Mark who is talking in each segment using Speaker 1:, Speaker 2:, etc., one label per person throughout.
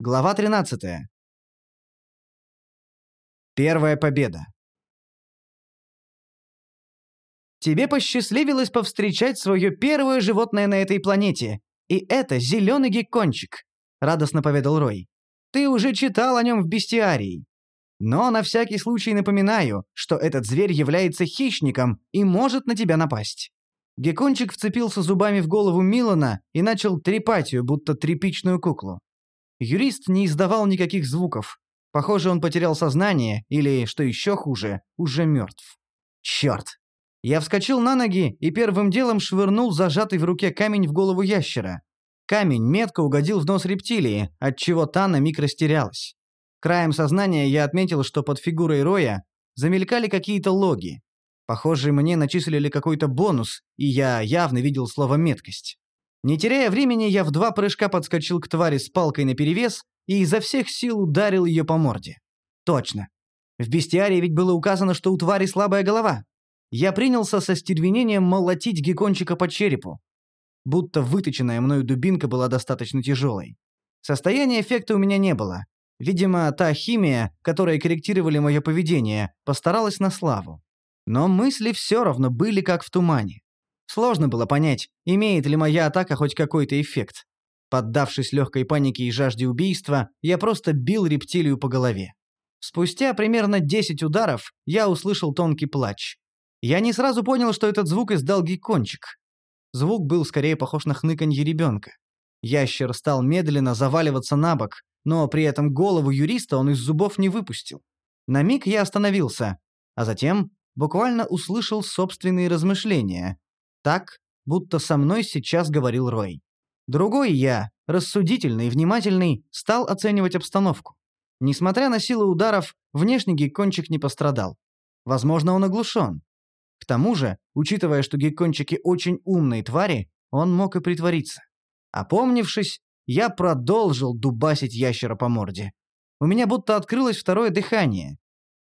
Speaker 1: Глава 13. Первая победа. Тебе посчастливилось повстречать свое первое животное на этой планете, и это зеленый геккончик, радостно поведал Рой. Ты уже читал о нем в бестиарии. Но на всякий случай напоминаю, что этот зверь является хищником и может на тебя напасть. Геккончик вцепился зубами в голову Милана и начал трепать ее, будто тряпичную куклу. Юрист не издавал никаких звуков. Похоже, он потерял сознание, или, что еще хуже, уже мертв. Черт! Я вскочил на ноги и первым делом швырнул зажатый в руке камень в голову ящера. Камень метко угодил в нос рептилии, отчего та на миг растерялась. Краем сознания я отметил, что под фигурой Роя замелькали какие-то логи. Похоже, мне начислили какой-то бонус, и я явно видел слово «меткость». Не теряя времени, я в два прыжка подскочил к твари с палкой наперевес и изо всех сил ударил ее по морде. Точно. В бестиарии ведь было указано, что у твари слабая голова. Я принялся со стервенением молотить геккончика по черепу. Будто выточенная мною дубинка была достаточно тяжелой. Состояния эффекта у меня не было. Видимо, та химия, которая корректировали мое поведение, постаралась на славу. Но мысли все равно были как в тумане. Сложно было понять, имеет ли моя атака хоть какой-то эффект. Поддавшись легкой панике и жажде убийства, я просто бил рептилию по голове. Спустя примерно 10 ударов я услышал тонкий плач. Я не сразу понял, что этот звук издал геккончик. Звук был скорее похож на хныканье ребенка. Ящер стал медленно заваливаться на бок, но при этом голову юриста он из зубов не выпустил. На миг я остановился, а затем буквально услышал собственные размышления, так, будто со мной сейчас говорил Рой. Другой я, рассудительный и внимательный, стал оценивать обстановку. Несмотря на силу ударов, внешний геккончик не пострадал. Возможно, он оглушен. К тому же, учитывая, что геккончики очень умные твари, он мог и притвориться. Опомнившись, я продолжил дубасить ящера по морде. У меня будто открылось второе дыхание.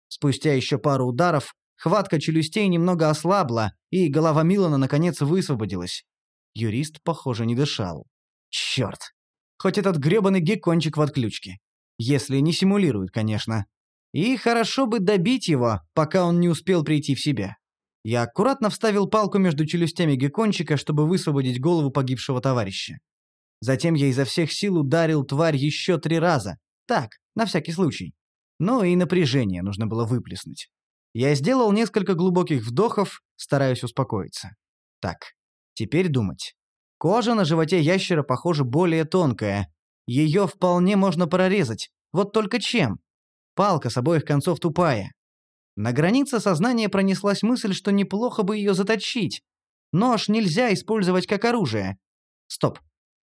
Speaker 1: Спустя еще пару ударов Хватка челюстей немного ослабла, и голова Милана наконец высвободилась. Юрист, похоже, не дышал. Черт! Хоть этот грёбаный геккончик в отключке. Если не симулирует, конечно. И хорошо бы добить его, пока он не успел прийти в себя. Я аккуратно вставил палку между челюстями геккончика, чтобы высвободить голову погибшего товарища. Затем я изо всех сил ударил тварь еще три раза. Так, на всякий случай. Но и напряжение нужно было выплеснуть. Я сделал несколько глубоких вдохов, стараясь успокоиться. Так, теперь думать. Кожа на животе ящера, похоже, более тонкая. Ее вполне можно прорезать. Вот только чем? Палка с обоих концов тупая. На границе сознания пронеслась мысль, что неплохо бы ее заточить. Нож нельзя использовать как оружие. Стоп.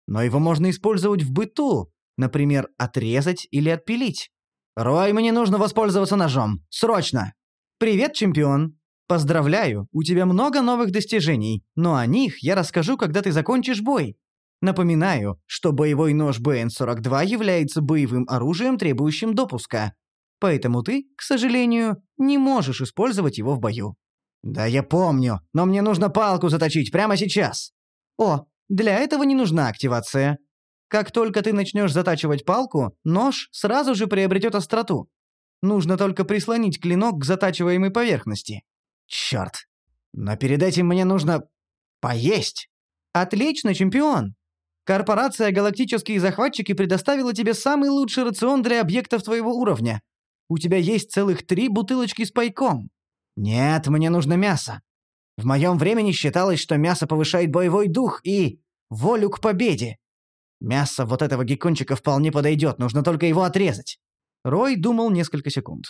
Speaker 1: Но его можно использовать в быту, например, отрезать или отпилить. «Рой, мне нужно воспользоваться ножом. Срочно!» «Привет, чемпион! Поздравляю, у тебя много новых достижений, но о них я расскажу, когда ты закончишь бой. Напоминаю, что боевой нож БН-42 является боевым оружием, требующим допуска. Поэтому ты, к сожалению, не можешь использовать его в бою». «Да я помню, но мне нужно палку заточить прямо сейчас». «О, для этого не нужна активация. Как только ты начнешь затачивать палку, нож сразу же приобретет остроту. Нужно только прислонить клинок к затачиваемой поверхности. Черт. Но перед этим мне нужно... поесть. Отлично, чемпион. Корпорация «Галактические захватчики» предоставила тебе самый лучший рацион для объектов твоего уровня. У тебя есть целых три бутылочки с пайком. Нет, мне нужно мясо. В моем времени считалось, что мясо повышает боевой дух и... волю к победе. Мясо вот этого геккончика вполне подойдет, нужно только его отрезать. Рой думал несколько секунд.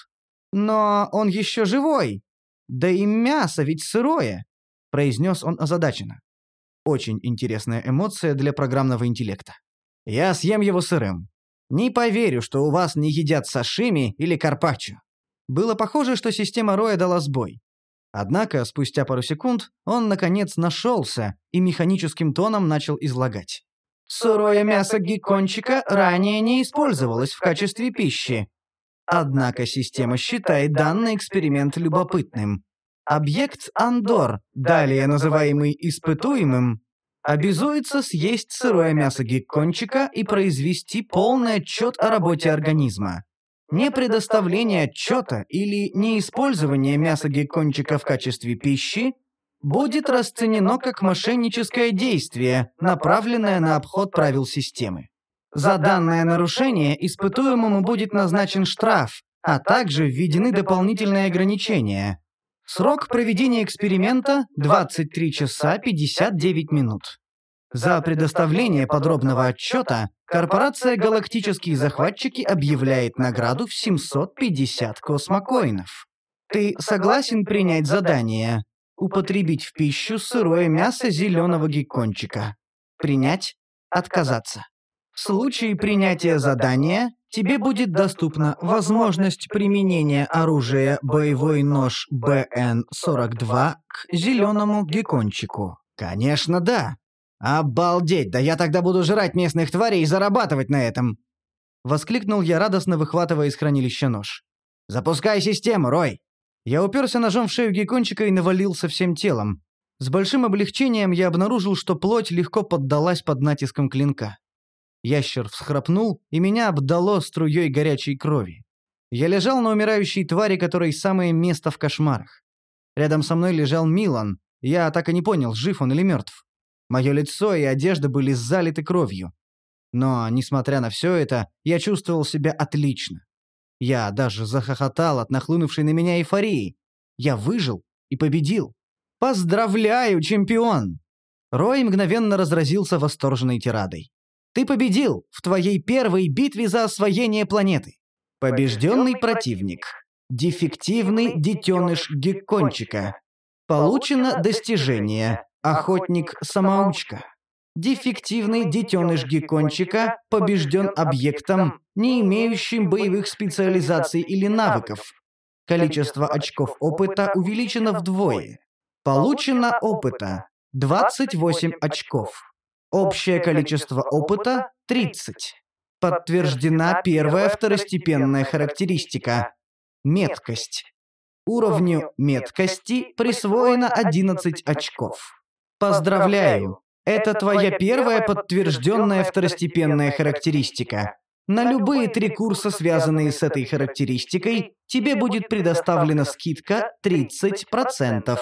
Speaker 1: «Но он еще живой! Да и мясо ведь сырое!» – произнес он озадаченно. Очень интересная эмоция для программного интеллекта. «Я съем его сырым. Не поверю, что у вас не едят сашими или карпаччо». Было похоже, что система Роя дала сбой. Однако, спустя пару секунд, он, наконец, нашелся и механическим тоном начал излагать. Сырое мясо геккончика ранее не использовалось в качестве пищи. Однако система считает данный эксперимент любопытным. Объект Андор, далее называемый испытуемым, Обязуется съесть сырое мясо геккончика и произвести полный отчет о работе организма. Непредоставление отчета или неиспользование мяса геккончика в качестве пищи будет расценено как мошенническое действие, направленное на обход правил системы. За данное нарушение испытуемому будет назначен штраф, а также введены дополнительные ограничения. Срок проведения эксперимента – 23 часа 59 минут. За предоставление подробного отчета корпорация «Галактические захватчики» объявляет награду в 750 космокоинов. Ты согласен принять задание? Употребить в пищу сырое мясо зеленого геккончика. Принять? Отказаться. В случае принятия задания тебе будет доступна возможность применения оружия боевой нож БН-42 к зеленому геккончику. Конечно, да. Обалдеть, да я тогда буду жрать местных тварей и зарабатывать на этом. Воскликнул я радостно, выхватывая из хранилища нож. «Запускай систему, Рой!» Я уперся ножом в шею геккончика и навалился всем телом. С большим облегчением я обнаружил, что плоть легко поддалась под натиском клинка. Ящер всхрапнул, и меня обдало струей горячей крови. Я лежал на умирающей твари, которой самое место в кошмарах. Рядом со мной лежал Милан. Я так и не понял, жив он или мертв. Мое лицо и одежда были залиты кровью. Но, несмотря на все это, я чувствовал себя отлично. Я даже захохотал от нахлынувшей на меня эйфории. Я выжил и победил. Поздравляю, чемпион! Рой мгновенно разразился восторженной тирадой. Ты победил в твоей первой битве за освоение планеты. Побежденный противник. Дефективный детеныш геккончика. Получено достижение Охотник-самоучка. Дефективный детеныш геккончика побежден объектом, не имеющим боевых специализаций или навыков. Количество очков опыта увеличено вдвое. Получено опыта 28 очков. Общее количество опыта 30. Подтверждена первая второстепенная характеристика – меткость. Уровню меткости присвоено 11 очков. Поздравляю! Это твоя первая подтвержденная второстепенная характеристика. На любые три курса, связанные с этой характеристикой, тебе будет предоставлена скидка 30%.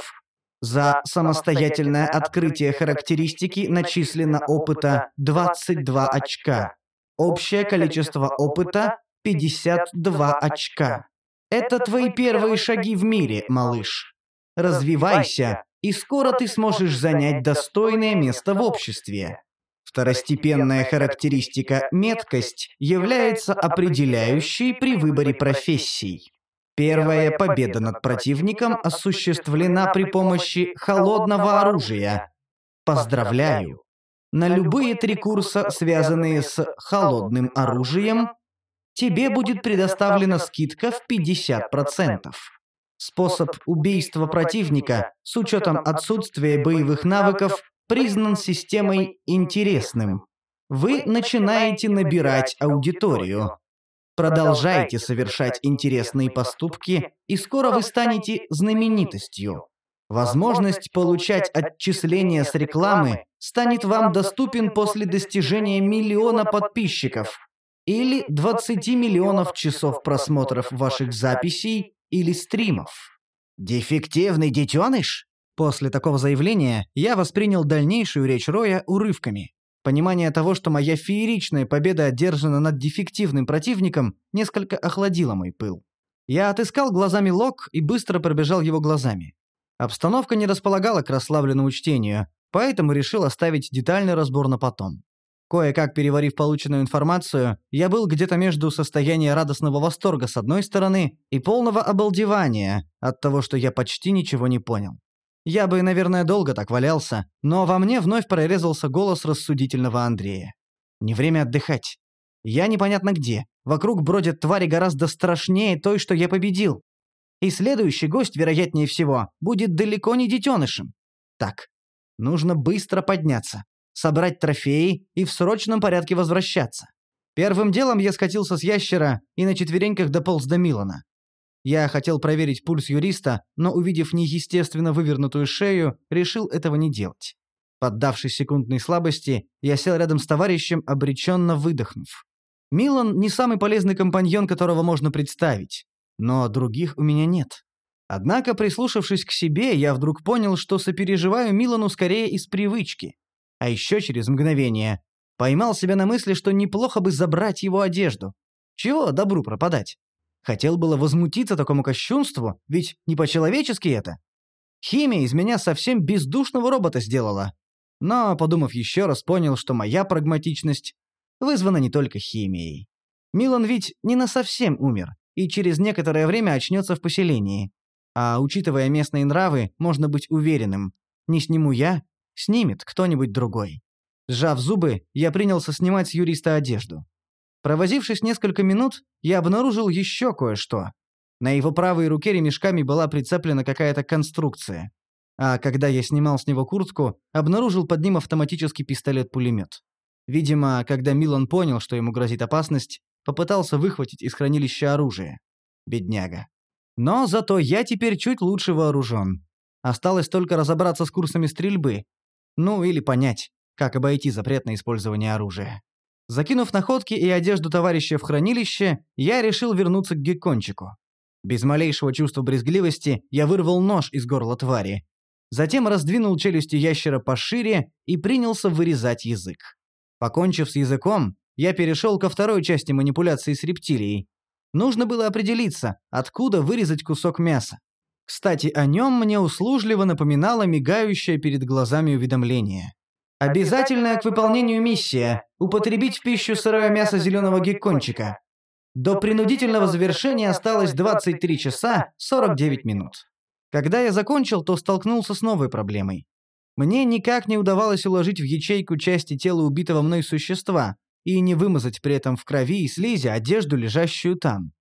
Speaker 1: За самостоятельное открытие характеристики начислено опыта 22 очка. Общее количество опыта 52 очка. Это твои первые шаги в мире, малыш. Развивайся и скоро ты сможешь занять достойное место в обществе. Второстепенная характеристика «меткость» является определяющей при выборе профессий. Первая победа над противником осуществлена при помощи холодного оружия. Поздравляю! На любые три курса, связанные с холодным оружием, тебе будет предоставлена скидка в 50%. Способ убийства противника с учетом отсутствия боевых навыков признан системой интересным. Вы начинаете набирать аудиторию. Продолжайте совершать интересные поступки, и скоро вы станете знаменитостью. Возможность получать отчисления с рекламы станет вам доступен после достижения миллиона подписчиков или 20 миллионов часов просмотров ваших записей или стримов. «Дефективный детеныш?» После такого заявления я воспринял дальнейшую речь Роя урывками. Понимание того, что моя фееричная победа одержана над дефективным противником, несколько охладило мой пыл. Я отыскал глазами Лок и быстро пробежал его глазами. Обстановка не располагала к расслабленному чтению, поэтому решил оставить детальный разбор на потом. Кое-как переварив полученную информацию, я был где-то между состоянием радостного восторга с одной стороны и полного обалдевания от того, что я почти ничего не понял. Я бы, наверное, долго так валялся, но во мне вновь прорезался голос рассудительного Андрея. Не время отдыхать. Я непонятно где. Вокруг бродят твари гораздо страшнее той, что я победил. И следующий гость, вероятнее всего, будет далеко не детенышем. Так, нужно быстро подняться собрать трофеи и в срочном порядке возвращаться. Первым делом я скатился с ящера и на четвереньках дополз до Милана. Я хотел проверить пульс юриста, но, увидев неестественно вывернутую шею, решил этого не делать. Поддавшись секундной слабости, я сел рядом с товарищем, обреченно выдохнув. Милан не самый полезный компаньон, которого можно представить. Но других у меня нет. Однако, прислушавшись к себе, я вдруг понял, что сопереживаю Милану скорее из привычки. А еще через мгновение поймал себя на мысли, что неплохо бы забрать его одежду. Чего добру пропадать? Хотел было возмутиться такому кощунству, ведь не по-человечески это. Химия из меня совсем бездушного робота сделала. Но, подумав еще раз, понял, что моя прагматичность вызвана не только химией. Милан ведь не насовсем умер, и через некоторое время очнется в поселении. А учитывая местные нравы, можно быть уверенным. Не сниму я, снимет кто-нибудь другой. Сжав зубы, я принялся снимать юриста одежду. Провозившись несколько минут, я обнаружил еще кое-что. На его правой руке ремешками была прицеплена какая-то конструкция. А когда я снимал с него куртку, обнаружил под ним автоматический пистолет-пулемет. Видимо, когда Милан понял, что ему грозит опасность, попытался выхватить из хранилища оружие. Бедняга. Но зато я теперь чуть лучше вооружен. Осталось только разобраться с курсами стрельбы. Ну, или понять, как обойти запрет на использование оружия. Закинув находки и одежду товарища в хранилище, я решил вернуться к геккончику. Без малейшего чувства брезгливости я вырвал нож из горла твари. Затем раздвинул челюсти ящера пошире и принялся вырезать язык. Покончив с языком, я перешел ко второй части манипуляции с рептилией. Нужно было определиться, откуда вырезать кусок мяса. Кстати, о нем мне услужливо напоминало мигающее перед глазами уведомление. Обязательная к выполнению миссия – употребить в пищу сырое мясо зеленого геккончика. До принудительного завершения осталось 23 часа 49 минут. Когда я закончил, то столкнулся с новой проблемой. Мне никак не удавалось уложить в ячейку части тела убитого мной существа и не вымазать при этом в крови и слизи одежду, лежащую там.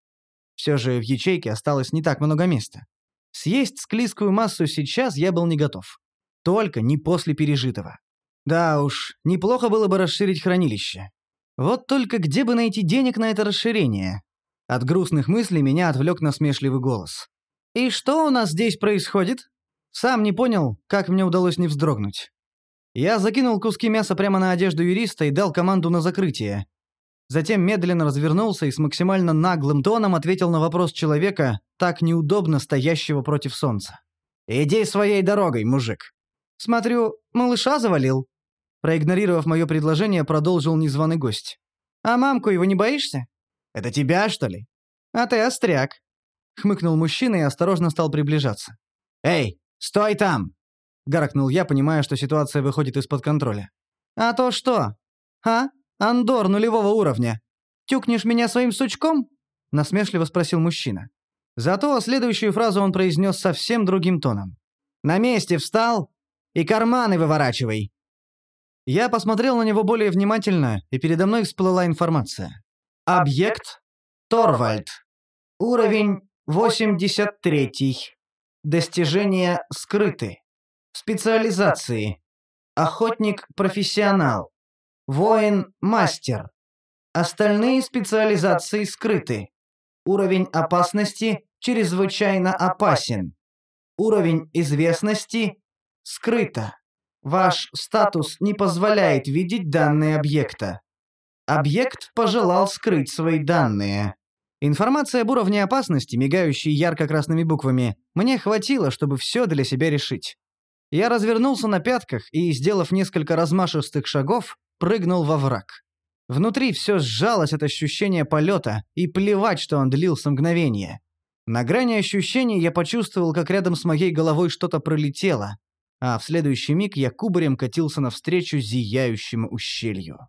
Speaker 1: Все же в ячейке осталось не так много места. Съесть склизкую массу сейчас я был не готов. Только не после пережитого. Да уж, неплохо было бы расширить хранилище. Вот только где бы найти денег на это расширение? От грустных мыслей меня отвлек насмешливый голос. «И что у нас здесь происходит?» Сам не понял, как мне удалось не вздрогнуть. Я закинул куски мяса прямо на одежду юриста и дал команду на закрытие. Затем медленно развернулся и с максимально наглым тоном ответил на вопрос человека, так неудобно стоящего против солнца. «Иди своей дорогой, мужик». «Смотрю, малыша завалил». Проигнорировав мое предложение, продолжил незваный гость. «А мамку его не боишься?» «Это тебя, что ли?» «А ты остряк», — хмыкнул мужчина и осторожно стал приближаться. «Эй, «Стой там!» — гаркнул я, понимая, что ситуация выходит из-под контроля. «А то что? А? Андор нулевого уровня. Тюкнешь меня своим сучком?» — насмешливо спросил мужчина. Зато следующую фразу он произнес совсем другим тоном. «На месте встал и карманы выворачивай!» Я посмотрел на него более внимательно, и передо мной всплыла информация. Объект Торвальд. Уровень 83. Достижения скрыты. Специализации. Охотник-профессионал. Воин-мастер. Остальные специализации скрыты. Уровень опасности чрезвычайно опасен. Уровень известности скрыто. Ваш статус не позволяет видеть данные объекта. Объект пожелал скрыть свои данные. Информация об уровне опасности, мигающей ярко-красными буквами, мне хватило, чтобы все для себя решить. Я развернулся на пятках и, сделав несколько размашистых шагов, прыгнул во враг. Внутри все сжалось от ощущения полета, и плевать, что он длился мгновение. На грани ощущений я почувствовал, как рядом с моей головой что-то пролетело, а в следующий миг я кубарем катился навстречу зияющему ущелью.